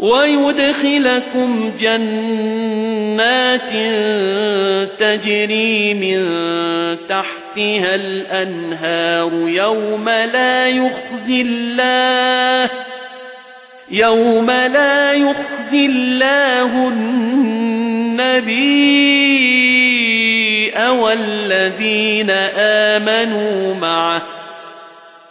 ويدخلكم جنات تجري من تحتها الأنهار يوم لا يخزي الله يوم لا يخزي الله النبي والذين آمنوا معه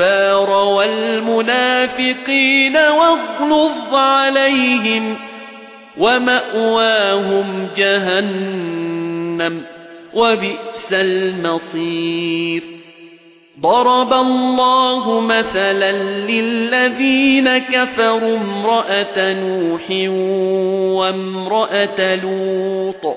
الكفار والمنافقين واغلظ عليهم ومأواهم جهنم وبئس المصير. ضرب الله مثلا للذين كفروا امرأة نوح وامرأة لوط.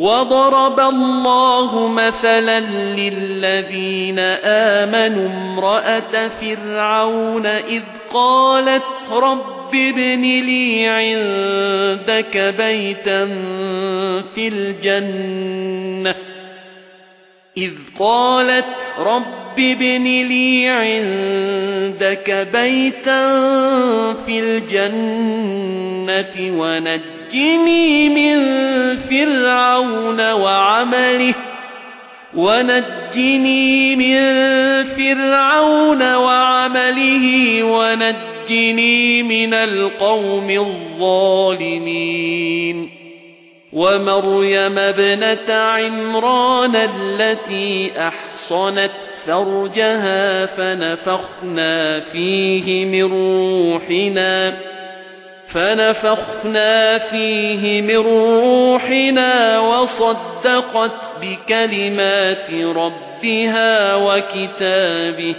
وضرب الله مثلا للذين آمنوا امرأة فرعون إذ قالت رب ابن لي عندك بيتا في الجنة إذ قالت رب ابن لي عندك بيتا في الجنة ونجني من فرعون وعمله ونجني من فرعون وعمله ونجني من القوم الظالمين ومريم ابنة عمران التي أحصنت فرجها فنفخنا فيه من روحنا فنفخنا فيه من روحنا وصدقت بكلمات ربها وكتابه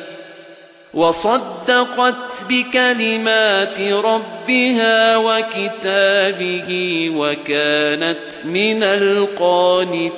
وصدقت بكلمات ربها وكتابه وكانت من القانتين